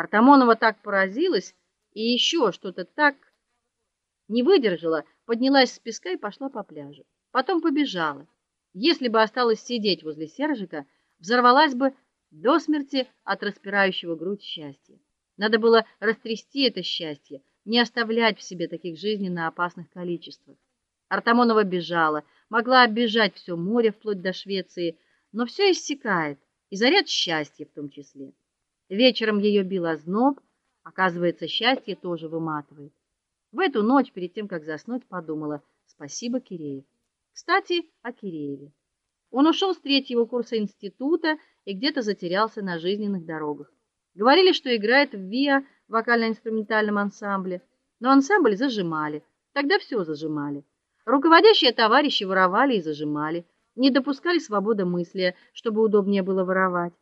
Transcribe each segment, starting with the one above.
Артамонова так поразилась и еще что-то так не выдержала, поднялась с песка и пошла по пляжу. Потом побежала. Если бы осталась сидеть возле Сержика, взорвалась бы до смерти от распирающего грудь счастья. Надо было растрясти это счастье, не оставлять в себе таких жизненно опасных количествах. Артамонова бежала, могла оббежать все море вплоть до Швеции, но все иссякает, и заряд счастья в том числе. Вечером ее бил озноб, оказывается, счастье тоже выматывает. В эту ночь, перед тем как заснуть, подумала: "Спасибо, Киреев". Кстати, о Кирееве. Он ушел с третьего курса института и где-то затерялся на жизненных дорогах. Говорили, что играет в ВИА вокально-инструментальном ансамбле, но ансамбль зажимали. Тогда все зажимали. Руководящие товарищи воровали и зажимали, не допускали свободы мысли, чтобы удобнее было воровать.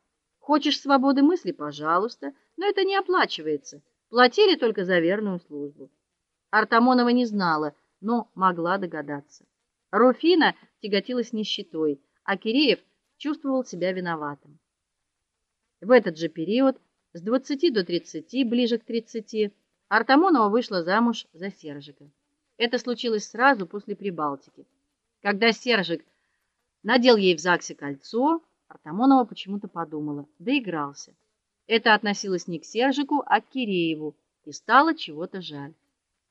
Хочешь свободы мысли, пожалуйста, но это не оплачивается. Платили только за верную службу. Артамонова не знала, но могла догадаться. Руфина тяготилась нищетой, а Киреев чувствовал себя виноватым. В этот же период, с 20 до 30, ближе к 30, Артамонова вышла замуж за Сержика. Это случилось сразу после Прибалтики. Когда Сержик надел ей в ЗАГСе кольцо, Артамонова почему-то подумала: доигрался. Это относилось не к Сержику, а к Кирееву, и стало чего-то жаль.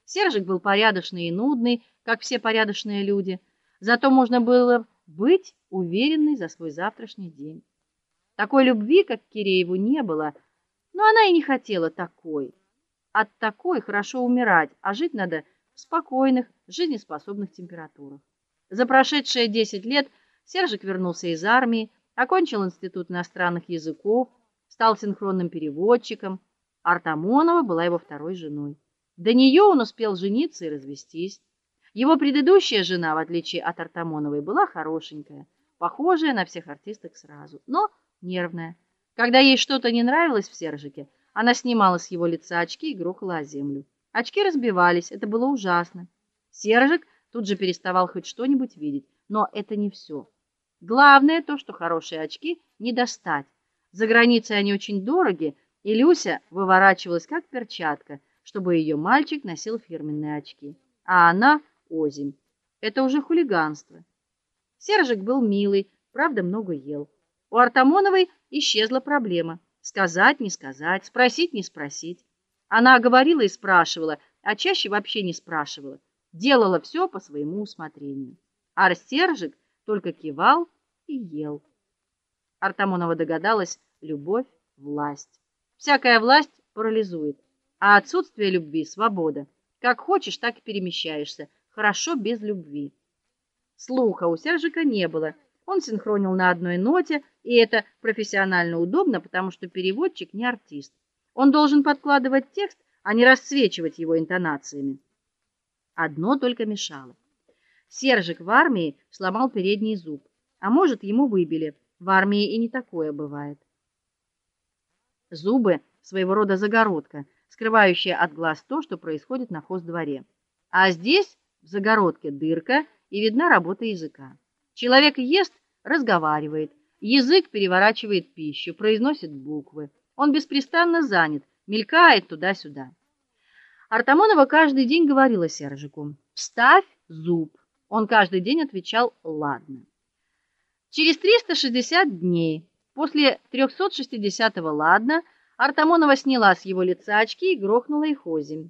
Сержик был порядочный и нудный, как все порядочные люди, зато можно было быть уверенной за свой завтрашний день. Такой любви, как к Кирееву, не было, но она и не хотела такой. От такой хорошо умирать, а жить надо в спокойных, жизнеспособных температурах. За прошедшие 10 лет Сержик вернулся из армии, окончил институт иностранных языков, стал синхронным переводчиком. Артамонова была его второй женой. До нее он успел жениться и развестись. Его предыдущая жена, в отличие от Артамоновой, была хорошенькая, похожая на всех артисток сразу, но нервная. Когда ей что-то не нравилось в Сержике, она снимала с его лица очки и грохала о землю. Очки разбивались, это было ужасно. Сержик тут же переставал хоть что-нибудь видеть, но это не все. Главное то, что хорошие очки не достать. За границей они очень дороги, и Люся выворачивалась как перчатка чтобы ее мальчик носил фирменные очки, а она озимь. Это уже хулиганство. Сержик был милый, правда, много ел. У Артамоновой исчезла проблема: сказать, не сказать, спросить, не спросить. Она говорила и спрашивала, а чаще вообще не спрашивала. Делала все по своему усмотрению. А Сержик только кивал и ел. Артамонова догадалась: любовь власть. Всякая власть парализует а отсутствие любви свобода. Как хочешь, так и перемещаешься. Хорошо без любви. Слуха у Сержика не было. Он синхронил на одной ноте, и это профессионально удобно, потому что переводчик не артист. Он должен подкладывать текст, а не расцвечивать его интонациями. Одно только мешало. Сержик в армии сломал передний зуб, а может, ему выбили. В армии и не такое бывает. Зубы своего рода загородка скрывающая от глаз то, что происходит на хоздворе. А здесь в загородке дырка, и видна работа языка. Человек ест, разговаривает, язык переворачивает пищу, произносит буквы. Он беспрестанно занят, мелькает туда-сюда. Артамонова каждый день говорила Сержику: "Вставь зуб". Он каждый день отвечал: "Ладно". Через 360 дней после 360-го ладно Артамонова сняла с его лица очки и грохнула их озимь.